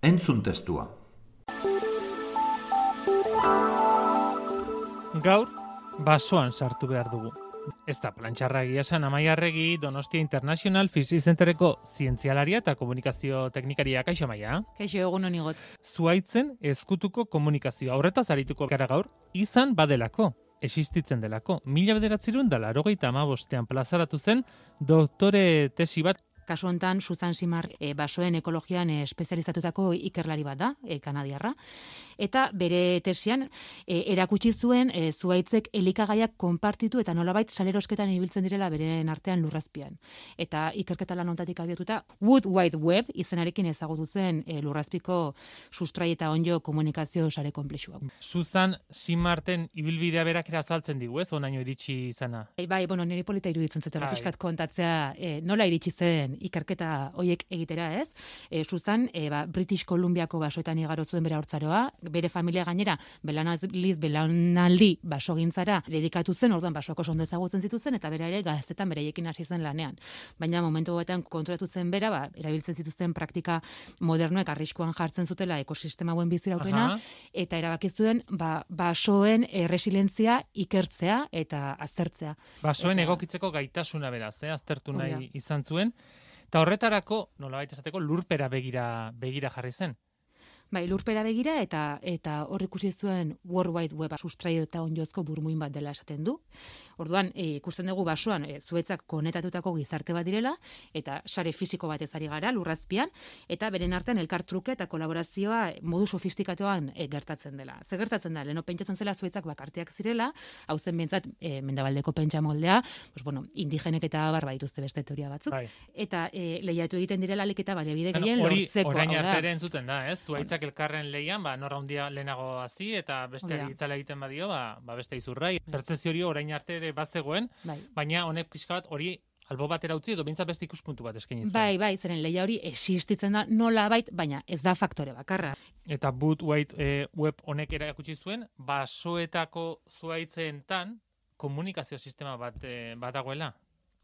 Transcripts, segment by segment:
Entzun testua. Gaur, basoan sartu behar dugu. Ez da plantxarra egia esan amaiarregi Donostia International Physics Centereko zientzialaria eta komunikazio teknikaria kaixo maia. Kaixo egun honi got. Zuaitzen ezkutuko komunikazio horretaz arituko gara gaur, izan badelako, existitzen delako. Mila bederatzerun da larogeita amabostean plazaratu zen doktore tesi bat Kasu hontan Susan Simar e, basoen ekologian e, espezializatutako ikerlari bat da, e, kanadiarra. Eta bere tesian e, erakutsi zuen e, zuaitzek elikagaiak konpartitu eta nolabait salerosketan ibiltzen direla beren artean lurrazpian. Eta ikerketa lan ontatik abiatuta Wood Wide Web izenarekin ezagutu zen e, lurrazpiko sustrai eta onjo komunikazio sare komplexua. Susan Simarten ibilbidea berak azaltzen digu, ez? Onaino iritsi izana. Bai, bai, bueno, nire polita iruditzen zetela Bai. pixkat kontatzea e, nola iritsi zen ikerketa hoiek egitera, ez? E, Susan, e, ba, British Columbiako basoetan igaro zuen bere hortzaroa, bere familia gainera, belanaliz, belanaldi basogintzara dedikatu zen, orduan basoako ondo ezagutzen zituzten, eta bera ere gaztetan bereiekin hasi zen lanean. Baina momentu batean konturatu zen bera, ba, erabiltzen zituzten praktika modernoek arriskuan jartzen zutela ekosistema hauen biziraupena, eta erabaki zuen ba, basoen erresilientzia ikertzea eta aztertzea. Basoen Eta- egokitzeko gaitasuna beraz, eh? aztertu nahi izan zuen. Eta horretarako, nolabait esateko, lurpera begira, begira jarri zen. Bai, lurpera begira eta eta hor ikusi zuen World Wide Web sustraio eta onjozko burmuin bat dela esaten du. Orduan, e, ikusten dugu basoan e, zuetzak konetatutako gizarte bat direla eta sare fisiko bat ezari gara lurrazpian eta beren artean elkartruke eta kolaborazioa e, modu sofistikatuan e, gertatzen dela. Ze gertatzen da, leno pentsatzen zela zuetzak bakartiak zirela, hau zen bentsat e, mendabaldeko pentsa moldea, pues, bueno, indigenek eta abar badituzte beste teoria batzuk. Bai. Eta e, lehiatu egiten direla alik eta baliabide Bueno, gehien hori lortzeko. orain arte entzuten da, ez? Zuaitzak elkarren leian, ba, norra hundia lehenago hasi, eta beste da. itzala egiten badio, ba, ba beste izurrai. Pertzepzio hori orain arte ere bazegoen, Bai. baina honek pixka bat hori albo batera utzi edo bintzat beste ikuspuntu bat eskaini. Bai, bai, zeren leia hori existitzen da nola bait, baina ez da faktore bakarra. Eta boot white eh, web honek erakutsi zuen, basoetako zuaitzeentan komunikazio sistema bat eh, badagoela.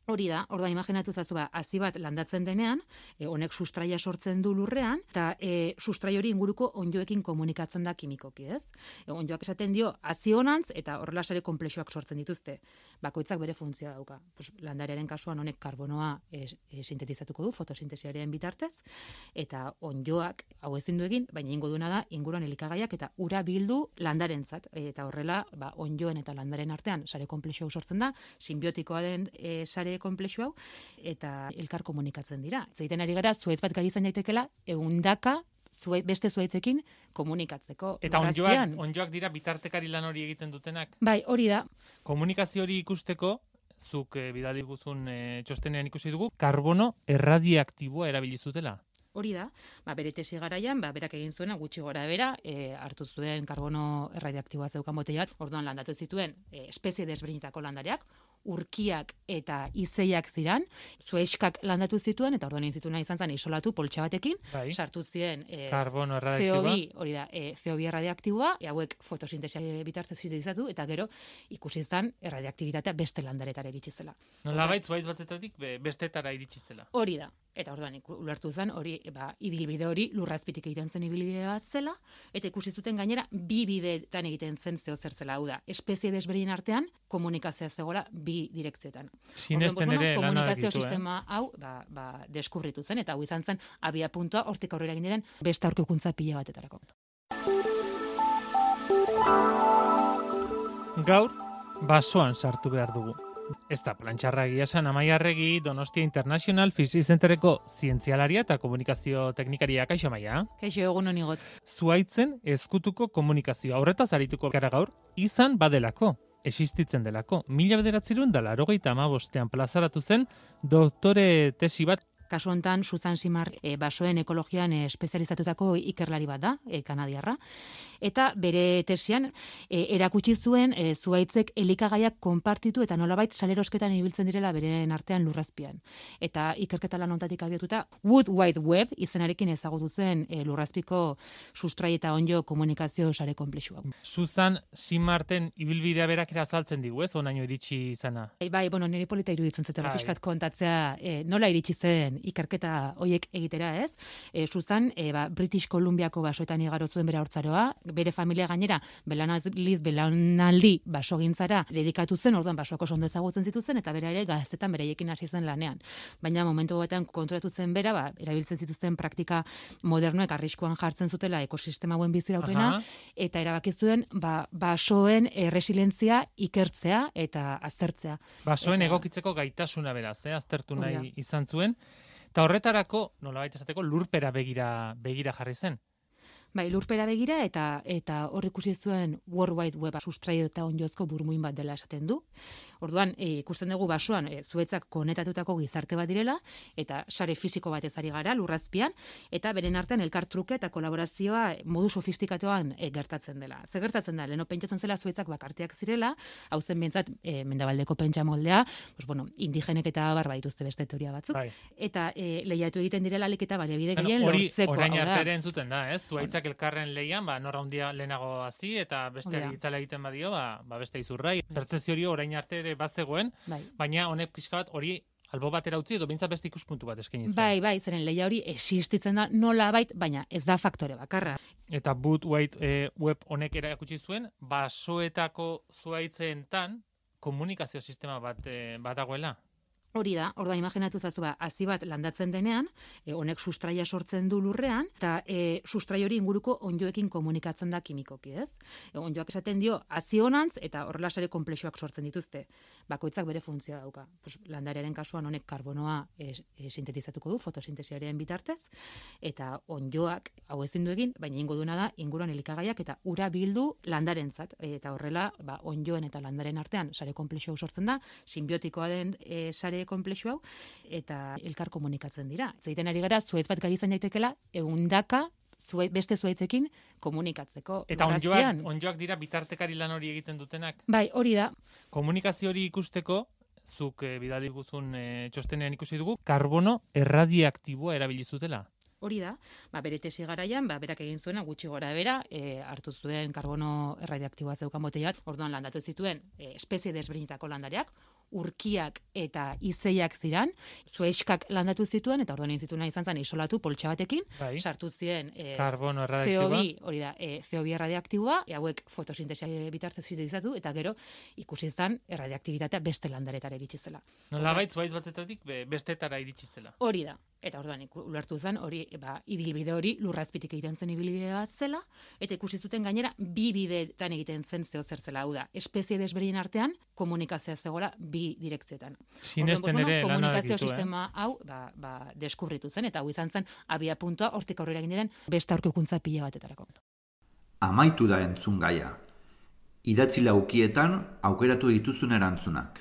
Hori da, orduan imaginatu zazu ba, hazi bat landatzen denean, e, honek sustraia sortzen du lurrean, eta e, sustrai hori inguruko onjoekin komunikatzen da kimikoki, ez? E, onjoak esaten dio, hazi honantz, eta horrela sare komplexuak sortzen dituzte. Bakoitzak bere funtzioa dauka. Pues, landarearen kasuan honek karbonoa e, e, sintetizatuko du, fotosintesiaren bitartez, eta onjoak, hau ezin du egin, baina ingo duena da, inguruan elikagaiak eta ura bildu landarentzat. eta horrela, ba, onjoen eta landaren artean sare komplexu hau sortzen da, sinbiotikoa den e, sare komplexu hau, eta elkar komunikatzen dira. Zeiten ari gara, zuetz bat gai izan daitekela, eundaka zue, beste zuaitzekin komunikatzeko. Eta onjoak, onjoak dira bitartekari lan hori egiten dutenak. Bai, hori da, Komunikazio hori ikusteko, zuk eh, bidali guzun eh, txostenean ikusi dugu, karbono erradiaktiboa erabili zutela. Hori da, ba, bere tesi garaian, ba, berak egin zuena gutxi gora bera, e, hartu zuen karbono erradiaktiboa zeukan boteiat, orduan landatu zituen e, espezie desberdinetako landareak, urkiak eta izeiak ziran, zueskak landatu zituen, eta orduan zituen izan zen isolatu poltsa batekin, Bai. sartu ziren e, Karbono erradiaktiboa. CO2, hori da, e, CO2 erradiaktiboa, e, hauek fotosintesia bitartez sintetizatu, eta gero ikusi zen erradiaktibitatea beste landaretara iritsi zela. Nolabait zuaiz batetatik be- bestetara iritsi zela. Hori da. Eta orduan ulertu zen hori ba, ibilbide hori lurrazpitik egiten zen ibilbide bat zela, eta ikusi zuten gainera bi bideetan egiten zen zeo zer zela, hau da, espezie desberdin artean komunikazioa zegoela bi direkzioetan. Sinesten ere komunikazio ditu, eh? sistema hau ba, ba, deskubritu zen, eta hau izan zen abia puntua hortik aurrera egin diren beste aurkikuntza pila batetarako. Gaur, basoan sartu behar dugu. Ez da plantxarra esan amaiarregi Donostia International Physics Centereko zientzialaria eta komunikazio teknikaria kaixo maia. Kaixo egun honi gotz. Zuaitzen ezkutuko komunikazio aurretaz arituko gara gaur, izan badelako, existitzen delako. Mila bederatzerun da larogeita amabostean plazaratu zen doktore tesi bat Kasu hontan Susan Simar e, basoen ekologian e, espezializatutako ikerlari bat da, e, kanadiarra. Eta bere tesian e, erakutsi zuen e, zuaitzek elikagaiak konpartitu eta nolabait salerosketan ibiltzen direla beren artean lurrazpian. Eta ikerketa lan hontatik abiatuta Wood Wide Web izenarekin ezagutu zen e, lurrazpiko sustrai eta onjo komunikazio sare konplexu hau. Suzan Simarten ibilbidea berak ere azaltzen digu, ez, onaino iritsi izana. Bai, bai, bueno, niri polita iruditzen zetela Bai. pixkat kontatzea e, nola iritsi zen ikerketa hoiek egitera, ez? E, Susan, e, ba, British Columbiako basoetan igaro zuen bere hortzaroa, bere familia gainera belanaliz belanaldi basogintzara dedikatu zen, orduan basoako ondo ezagutzen zituzten eta bera ere gaztetan bereiekin hasi zen lanean. Baina momentu batean konturatu zen bera, ba, erabiltzen zituzten praktika modernoek arriskuan jartzen zutela ekosistema hauen biziraupena, Aha. eta erabaki zuen ba, basoen e, resilientzia ikertzea eta aztertzea. Basoen Eta- egokitzeko gaitasuna beraz, eh, aztertu nahi izan zuen. Eta horretarako, nolabait esateko, lurpera begira, begira jarri zen. Bai, lurpera begira eta eta hor ikusi zuen World Wide Web sustraio eta onjozko burmuin bat dela esaten du. Orduan, e, ikusten dugu basoan e, zuetzak konetatutako gizarte bat direla eta sare fisiko bat ezari gara lurrazpian eta beren artean elkartruke eta kolaborazioa modu sofistikatuan e, gertatzen dela. Ze gertatzen da, leno pentsatzen zela zuetzak bakartiak zirela, hau zen e, mendabaldeko pentsa moldea, pues, bueno, indigenek eta abar badituzte beste teoria batzuk. Bai. Eta e, lehiatu egiten direla eta baliabide Bueno, gehien hori lortzeko. orain hau da. arte ere entzuten da, ez? Zuaitzak elkarren leian, ba, norra hundia lehenago hasi eta beste da. itzala egiten badio, ba, ba beste izurrai. Pertzepzio hori orain arte ere bazegoen, Bai. baina honek pixka bat hori albo batera utzi edo behintzat beste ikuspuntu bat eskaini zuen. Bai, bai, zeren leia hori existitzen da nola bait, baina ez da faktore bakarra. Eta boot white e, web honek erakutsi zuen, basoetako zuaitzeentan komunikazio sistema bat e, badagoela. Hori da, orduan imaginatu zazu ba, hazi bat landatzen denean, e, honek sustraia sortzen du lurrean, eta e, sustrai hori inguruko onjoekin komunikatzen da kimikoki, ez? E, onjoak esaten dio, hazi honantz, eta horrela sare komplexuak sortzen dituzte. Bakoitzak bere funtzioa dauka. Pues, landarearen kasuan honek karbonoa e, e, sintetizatuko du, fotosintesiaren bitartez, eta onjoak, hau ezin du egin, baina ingo duena da, inguruan elikagaiak eta ura bildu landarentzat, eta horrela, ba, onjoen eta landaren artean sare komplexu hau sortzen da, simbiotikoa den e, sare komplexu hau, eta elkar komunikatzen dira. Zeiten ari gara, zuez bat gai izan daitekela, eundaka, zuait, beste zuaitzekin komunikatzeko. Eta onjoak, onjoak dira bitartekari lan hori egiten dutenak. Bai, hori da, Komunikazio hori ikusteko, zuk e, bidali guzun e, txostenean ikusi dugu, karbono erradiaktiboa erabili zutela. Hori da, ba, bere tesi garaian, ba, berak egin zuena gutxi gora bera, e, hartu zuen karbono erradiaktiboa zeukan boteiat, orduan landatu zituen e, espezie desberdinetako landareak, urkiak eta izeiak ziran, zueixkak landatu zituen, eta orduan zituen izan zen isolatu poltsa batekin, Bai. sartu ziren e, Karbono erradiaktiboa. CO2, hori da, e, CO2 erradiaktiboa, e, hauek fotosintesia bitartez sintetizatu, eta gero ikusi zen erradiaktibitatea beste landaretara iritsi zela. Nolabait zuaiz batetatik be, bestetara iritsi zela. Hori da. Eta orduan ulertu zen hori ba, ibilbide hori lurrazpitik egiten zen ibilbide bat zela, eta ikusi zuten gainera bi bideetan egiten zen zeo zer zela. Hau da, espezie desberdin artean komunikazioa zegoela bi direkzioetan. Sinesten ere komunikazio ditu, eh? sistema hau ba, ba, deskubritu zen, eta hau izan zen abia puntua hortik aurrera egin diren beste aurkikuntza pila batetarako. Amaitu da entzun gaia. Idatzi laukietan aukeratu dituzun erantzunak.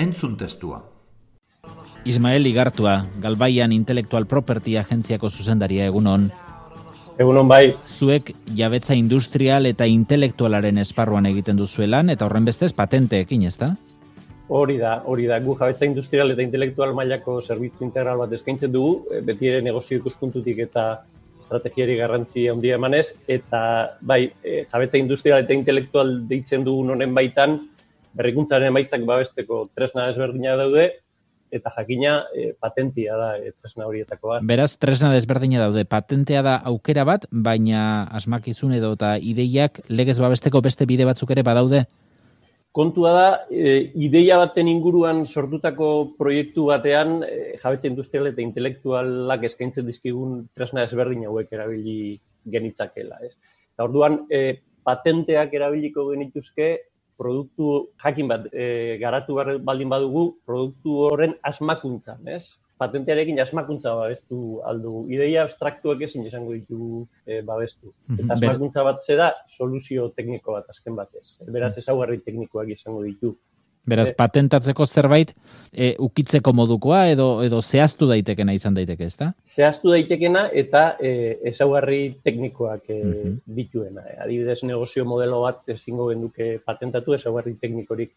Entzun testua. Ismael Igartua, Galbaian Intellectual Property Agentziako zuzendaria egunon. Egunon bai. Zuek jabetza industrial eta intelektualaren esparruan egiten duzuelan eta horren bestez patenteekin, ezta? Hori da, hori da. Gu jabetza industrial eta intelektual mailako zerbitzu integral bat eskaintzen dugu, e, beti ere negozio ikuspuntutik eta estrategiari garrantzi handia emanez, eta bai, e, jabetza industrial eta intelektual deitzen dugun honen baitan, berrikuntzaren emaitzak babesteko tresna ezberdina daude, eta jakina e, patentia da e, tresna horietako bat. Beraz, tresna desberdina daude, patentea da aukera bat, baina asmakizun edo eta ideiak legez babesteko beste bide batzuk ere badaude? Kontua da, e, ideia baten inguruan sortutako proiektu batean, e, jabetza industrial eta intelektualak eskaintzen dizkigun tresna ezberdin hauek erabili genitzakela. Ez? Eta orduan, e, patenteak erabiliko genituzke produktu jakin bat e, garatu baldin badugu, produktu horren asmakuntza, ez? Patentearekin asmakuntza babestu aldu. Ideia abstraktuak ezin esango ditu e, babestu. Mhm, Eta asmakuntza bat zera soluzio tekniko bat azken batez. Beraz ezaugarri teknikoak izango ditu. Beraz, patentatzeko zerbait, e, ukitzeko modukoa edo edo zehaztu daitekena izan daiteke, ezta? Zehaztu daitekena eta e, ezaugarri teknikoak e, mm dituena. E, adibidez, negozio modelo bat ezingo genduke patentatu ezaugarri teknikorik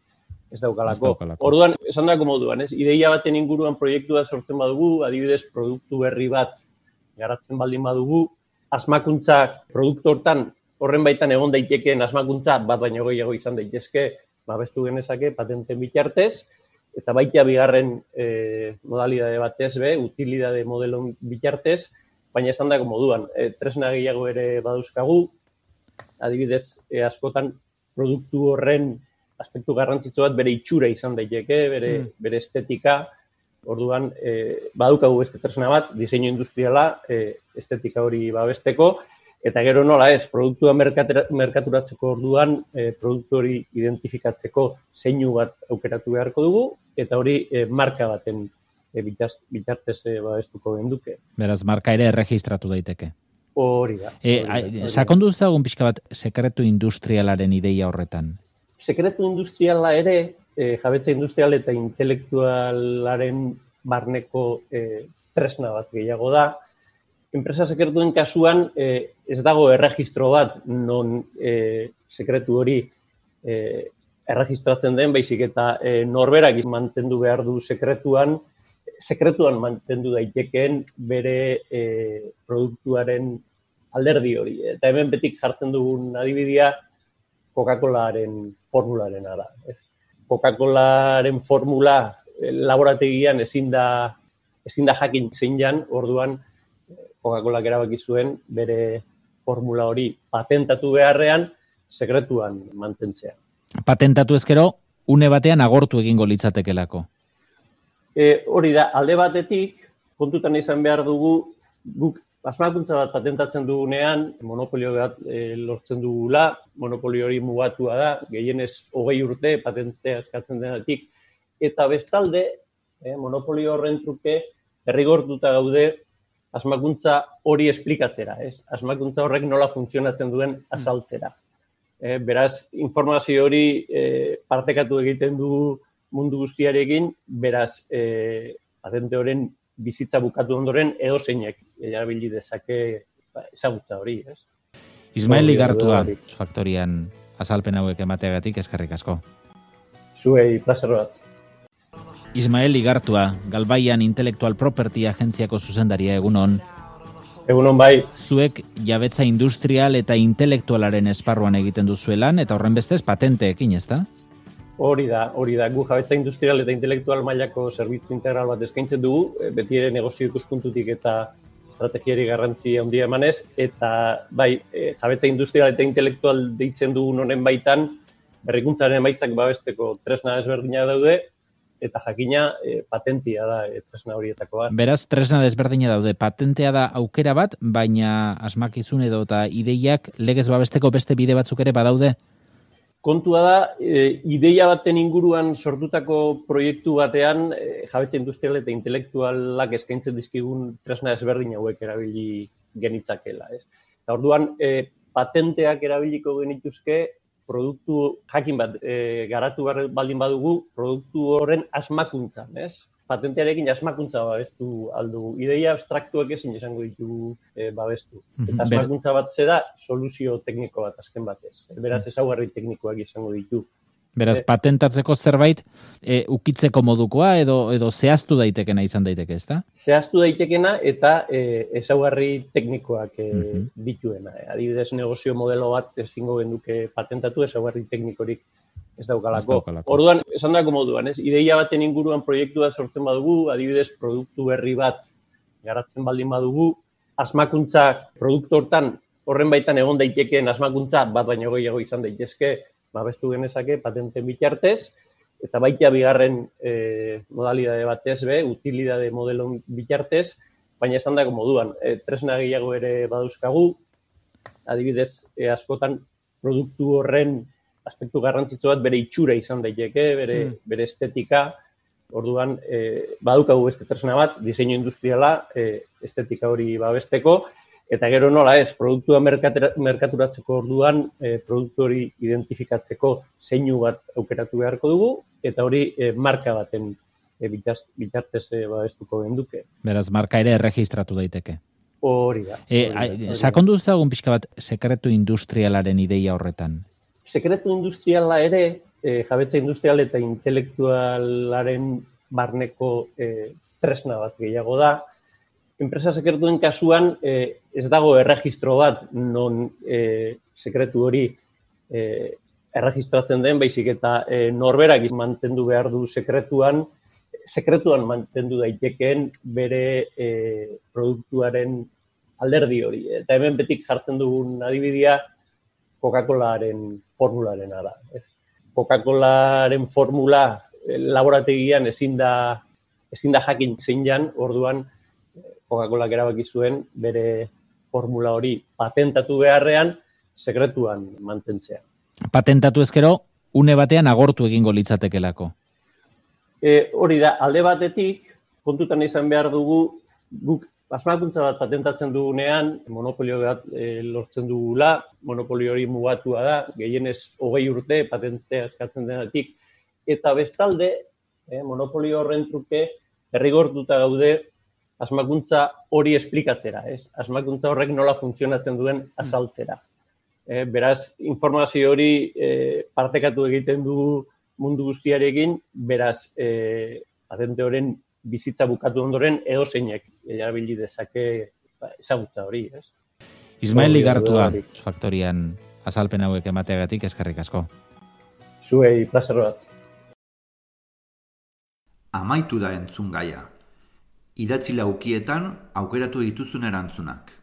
ez daukalako. Orduan, esan dako moduan, ez? Ideia baten inguruan proiektua sortzen badugu, adibidez, produktu berri bat garatzen baldin badugu, asmakuntza produktu hortan horren baitan egon daitekeen asmakuntza bat baino gehiago izan daitezke, babestu genezake patenten bitartez, eta baita bigarren e, modalidade batez be, utilidade modelo bitartez, baina esan dago moduan, e, tresna gehiago ere baduzkagu, adibidez, e, askotan produktu horren aspektu garrantzitsu bat bere itxura izan daiteke, bere, mm. bere estetika, orduan e, badukagu beste tresna bat, diseinu industriala, e, estetika hori babesteko, Eta gero nola ez, produktua merkaturatzeko orduan, e, produktu hori identifikatzeko zeinu bat aukeratu beharko dugu, eta hori e, marka baten e, bitartez e, babestuko genduke. Beraz, marka ere erregistratu daiteke. Hori da. E, sakondu zagun pixka bat, sekretu industrialaren ideia horretan? Sekretu industriala ere, e, jabetza industrial eta intelektualaren barneko e, tresna bat gehiago da, enpresa sekretuen kasuan e, ez dago erregistro bat non e, sekretu hori e, erregistratzen den, baizik eta e, norberak mantendu behar du sekretuan, sekretuan mantendu daitekeen bere e, produktuaren alderdi hori. Eta hemen betik jartzen dugun adibidea Coca-Colaren formularen ara. Coca-Colaren formula laborategian ezin da, ezin da jakin zein orduan Coca-Colak erabaki zuen bere formula hori patentatu beharrean sekretuan mantentzea. Patentatu ezkero, une batean agortu egingo litzatekelako. E, hori da, alde batetik, kontutan izan behar dugu, guk asmakuntza bat patentatzen dugunean, monopolio bat e, lortzen dugula, monopolio hori mugatua da, gehienez hogei urte patentea eskatzen denatik, eta bestalde, e, monopolio horren truke, errigortuta gaude asmakuntza hori esplikatzera, ez? Asmakuntza horrek nola funtzionatzen duen azaltzera. E, beraz, informazio hori e, partekatu egiten du mundu guztiarekin, beraz, e, patente horren bizitza bukatu ondoren edo zeinek erabili dezake ba, ezagutza hori, ez? Ismael Ligartua, faktorian azalpen hauek emateagatik eskerrik asko. Zuei, placer bat. Ismael Ligartua, Galbaian Intellectual Property Agentziako zuzendaria egunon. Egunon bai. Zuek jabetza industrial eta intelektualaren esparruan egiten duzuelan, eta horren bestez patenteekin, ez da? Hori da, hori da. Gu jabetza industrial eta intelektual mailako zerbitzu integral bat eskaintzen dugu, eh, beti ere negozio ikuspuntutik eta estrategiari garrantzi handia emanez, eta bai, e, jabetza industrial eta intelektual deitzen dugun honen baitan, berrikuntzaren emaitzak babesteko tresna ezberdina daude, eta jakina e, patentia da e, tresna horietako bat. Beraz, tresna desberdina daude, patentea da aukera bat, baina asmakizun edo eta ideiak legez babesteko beste bide batzuk ere badaude? Kontua da, e, ideia baten inguruan sortutako proiektu batean, e, jabetza industrial eta intelektualak eskaintzen dizkigun tresna ezberdin hauek erabili genitzakela. Ez? Eta orduan, e, patenteak erabiliko genituzke produktu jakin bat e, garatu baldin badugu, produktu horren asmakuntza, ez? Patentearekin asmakuntza babestu aldu. Ideia abstraktuak ezin izango ditugu e, babestu. Mhm. Eta asmakuntza bat zeda soluzio tekniko bat azken batez. Beraz, ezaugarri teknikoak izango ditu. Beraz, e, patentatzeko zerbait, e, ukitzeko modukoa edo edo zehaztu daitekena izan daiteke, ezta? Zehaztu daitekena eta e, ezaugarri teknikoak e, mm dituena. E, adibidez, negozio modelo bat ezingo genduke patentatu ezaugarri teknikorik ez daukalako. Orduan, esan dago moduan, ez? Ideia baten inguruan proiektu bat sortzen badugu, adibidez, produktu berri bat garatzen baldin badugu, asmakuntza produktu hortan horren baitan egon daitekeen asmakuntza bat baino gehiago izan daitezke, babestu genezake patenten bitartez, eta baita bigarren e, modalidade batez be, utilidade modelon bitartez, baina esan dago moduan, e, tresna gehiago ere badauzkagu, adibidez, e, askotan produktu horren aspektu garrantzitsu bat bere itxura izan daiteke, bere, mm. bere estetika, orduan e, badukagu beste tresna bat, diseinu industriala, e, estetika hori babesteko, Eta gero nola ez, produktua merkaturatzeko orduan, e, produktu hori identifikatzeko zeinu bat aukeratu beharko dugu, eta hori e, marka baten e, bitartez e, babestuko genduke. Beraz, marka ere erregistratu daiteke. Hori da. E, sakondu zagun pixka bat sekretu industrialaren ideia horretan? Sekretu industriala ere, e, jabetza industrial eta intelektualaren barneko e, tresna bat gehiago da, enpresa sekretuen kasuan eh, ez dago erregistro bat non eh, sekretu hori eh, erregistratzen den, baizik eta eh, norberak mantendu behar du sekretuan, sekretuan mantendu daitekeen bere eh, produktuaren alderdi hori. Eta hemen betik jartzen dugun adibidea Coca-Colaren formularen ara. Coca-Colaren formula laborategian ezin da, ezin da jakin zein orduan Coca-Cola erabaki zuen bere formula hori patentatu beharrean sekretuan mantentzea. Patentatu ezkero, une batean agortu egingo litzatekelako. E, hori da, alde batetik, kontutan izan behar dugu, guk asmakuntza bat patentatzen dugunean, monopolio bat e, lortzen dugula, monopolio hori mugatua da, gehienez hogei urte patentea eskatzen denatik, eta bestalde, e, monopolio horren truke, errigortuta gaude asmakuntza hori esplikatzera, ez? Asmakuntza horrek nola funtzionatzen duen azaltzera. E, beraz, informazio hori e, partekatu egiten du mundu guztiarekin, beraz, e, patente horren bizitza bukatu ondoren edo zeinek erabili dezake ba, ezagutza hori, ez? Ismael Ligartua, faktorian azalpen hauek emateagatik eskerrik asko. Zuei, placer bat. Amaitu da entzun gaia idatzi laukietan aukeratu dituzun erantzunak.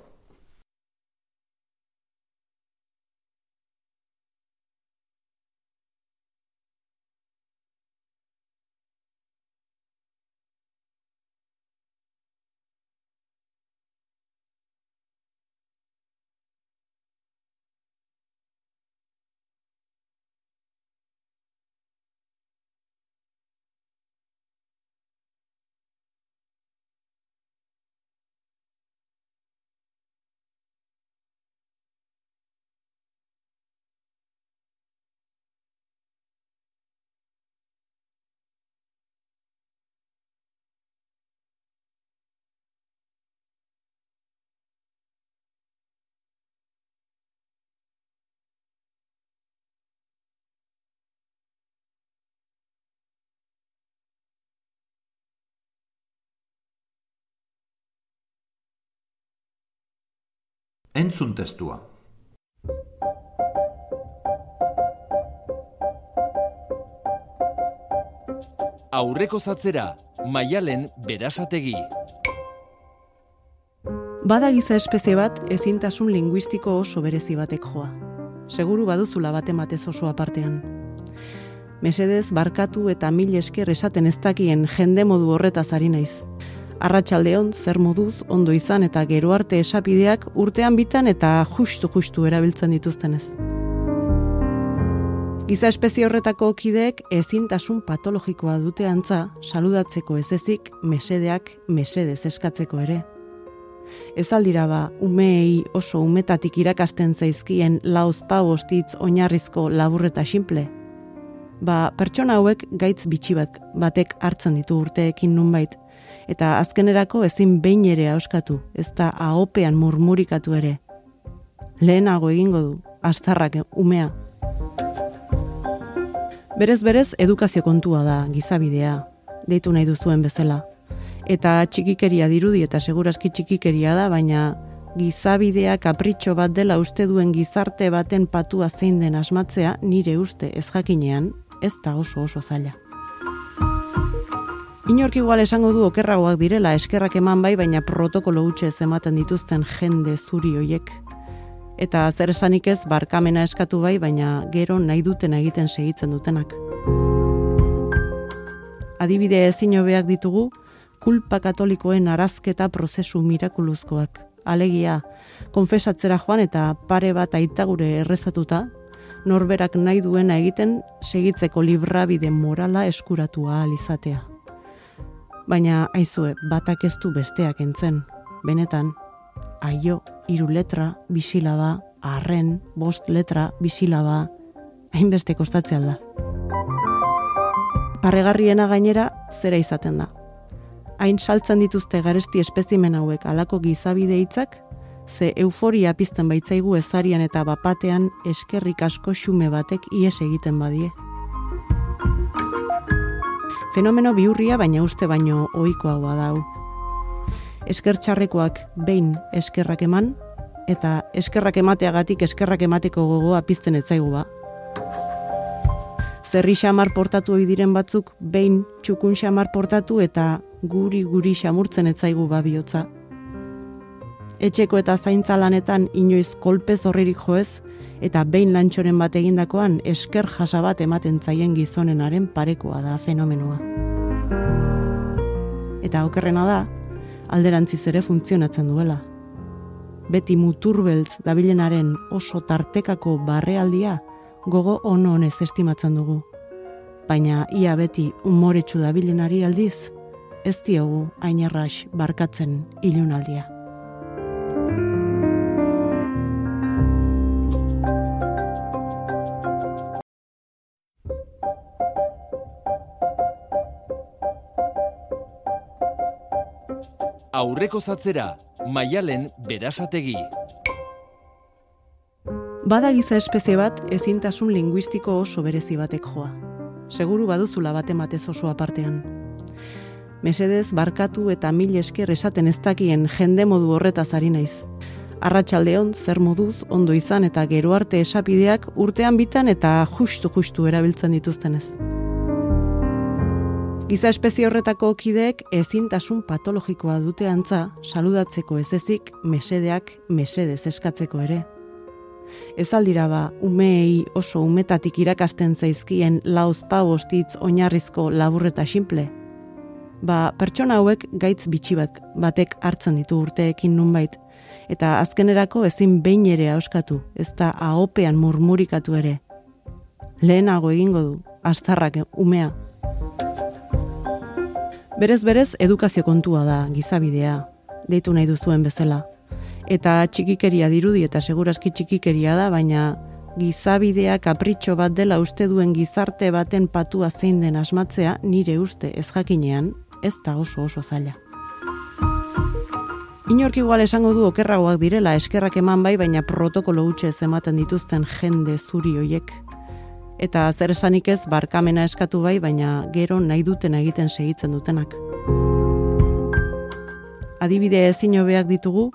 Entzun testua. Aurreko zatzera, maialen berasategi. Bada giza espezie bat ezintasun linguistiko oso berezi batek joa. Seguru baduzula bate matez oso apartean. Mesedez, barkatu eta mil esker esaten ez dakien jende modu horretaz ari naiz. Arratsaldeon zer moduz ondo izan eta gero arte esapideak urtean bitan eta justu justu erabiltzen dituztenez. Giza espezie horretako kideek ezintasun patologikoa dute antza saludatzeko ez ezik mesedeak mesedez eskatzeko ere. Ez aldira ba, umeei oso umetatik irakasten zaizkien lauz pabostitz oinarrizko laburreta simple. Ba, pertsona hauek gaitz bitxi bat batek hartzen ditu urteekin nunbait, eta azkenerako ezin behin ere auskatu, ez da ahopean murmurikatu ere. Lehenago egingo du, astarrak umea. Berez berez edukazio kontua da gizabidea, deitu nahi duzuen bezala. Eta txikikeria dirudi eta seguraski txikikeria da, baina gizabidea kapritxo bat dela uste duen gizarte baten patua zein den asmatzea nire uste ez jakinean, ez da oso oso zaila. Inork igual esango du okerragoak direla eskerrak eman bai, baina protokolo hutxe ematen dituzten jende zuri hoiek. Eta zer esanik ez barkamena eskatu bai, baina gero nahi duten egiten segitzen dutenak. Adibide ezin hobeak ditugu, kulpa katolikoen arazketa prozesu mirakuluzkoak. Alegia, konfesatzera joan eta pare bat aitagure errezatuta, norberak nahi duena egiten segitzeko librabide morala eskuratu ahal izatea baina aizue batak ez du besteak entzen. Benetan, aio, hiru letra, bisilaba, arren, bost letra, bisilaba, hainbeste kostatzea da. Parregarriena gainera, zera izaten da. Hain saltzen dituzte garesti espezimen hauek alako gizabide hitzak, ze euforia pizten baitzaigu ezarian eta bapatean eskerrik asko xume batek ies egiten badie fenomeno biurria baina uste baino ohikoa badau. Esker txarrekoak behin eskerrak eman eta eskerrak emateagatik eskerrak emateko gogoa pizten etzaigu ba. Zerri xamar portatu ohi diren batzuk behin txukun xamar portatu eta guri guri xamurtzen etzaigu ba bihotza. Etxeko eta zaintza lanetan inoiz kolpez horririk joez, eta behin lantxoren bat egindakoan esker jasa bat ematen zaien gizonenaren parekoa da fenomenoa. Eta okerrena da, alderantziz ere funtzionatzen duela. Beti muturbeltz dabilenaren oso tartekako barrealdia gogo ono honez estimatzen dugu. Baina ia beti umoretsu dabilenari aldiz, ez diogu ainerrax barkatzen ilunaldia. Aurreko zatzera, maialen berasategi. Bada giza espezie bat ezintasun linguistiko oso berezi batek joa. Seguru baduzula bate matez oso apartean. Mesedez, barkatu eta mil esker esaten ez dakien jende modu horretaz ari naiz. Arratxaldeon, zer moduz, ondo izan eta gero arte esapideak urtean bitan eta justu-justu erabiltzen dituztenez. Giza espezie horretako kideek ezintasun patologikoa dute antza saludatzeko ez ezik mesedeak mesedez eskatzeko ere. Ez aldira ba, umeei oso umetatik irakasten zaizkien lauz pabostitz oinarrizko laburreta simple. Ba, pertsona hauek gaitz bitxi bat batek hartzen ditu urteekin nunbait, eta azkenerako ezin behin ere auskatu, ez da ahopean murmurikatu ere. Lehenago egingo du, astarrak umea. Berez berez edukazio kontua da gizabidea, deitu nahi duzuen bezala. Eta txikikeria dirudi eta segurazki txikikeria da, baina gizabidea kapritxo bat dela uste duen gizarte baten patua zein den asmatzea nire uste ez jakinean, ez da oso oso zaila. Inork igual esango du okerragoak direla eskerrak eman bai, baina protokolo gutxe ematen dituzten jende zuri hoiek. Eta zer esanik ez barkamena eskatu bai, baina gero nahi duten egiten segitzen dutenak. Adibide ezin hobeak ditugu,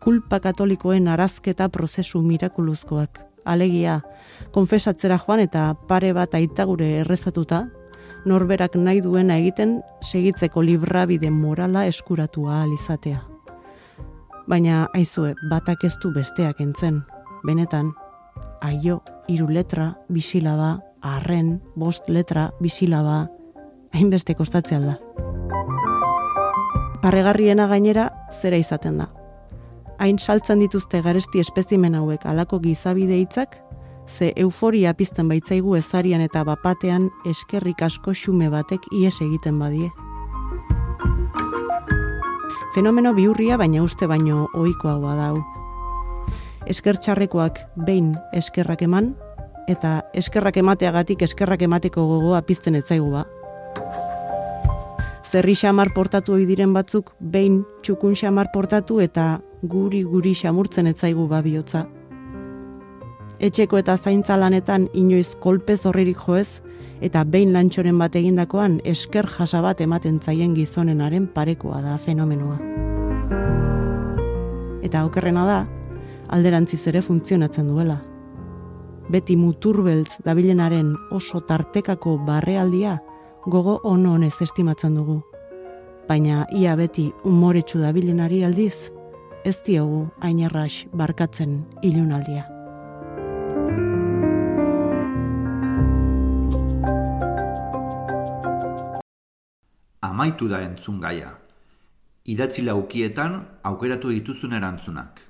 kulpa katolikoen arazketa prozesu mirakuluzkoak. Alegia, konfesatzera joan eta pare bat aitagure errezatuta, norberak nahi duena egiten segitzeko librabide morala eskuratu ahal izatea baina aizue batak ez du besteak entzen. Benetan, aio, hiru letra, bisilaba, arren, bost letra, bisilaba, hainbeste kostatzea da. Parregarriena gainera, zera izaten da. Hain saltzen dituzte garesti espezimen hauek alako gizabide hitzak, ze euforia pizten baitzaigu ezarian eta bapatean eskerrik asko xume batek ies egiten badie fenomeno biurria baina uste baino ohikoa badau. Esker txarrekoak behin eskerrak eman eta eskerrak emateagatik eskerrak emateko gogoa pizten etzaigu ba. Zerri xamar portatu ohi diren batzuk behin txukun xamar portatu eta guri guri xamurtzen etzaigu ba bihotza. Etxeko eta zaintza lanetan inoiz kolpez horririk joez, eta behin lantxoren bat egindakoan esker jasa bat ematen zaien gizonenaren parekoa da fenomenoa. Eta okerrena da, alderantziz ere funtzionatzen duela. Beti muturbeltz dabilenaren oso tartekako barrealdia gogo ono honez estimatzen dugu. Baina ia beti umoretsu dabilenari aldiz, ez diogu ainerrax barkatzen ilunaldia. amaitu da entzun gaia. Idatzi laukietan aukeratu dituzun erantzunak.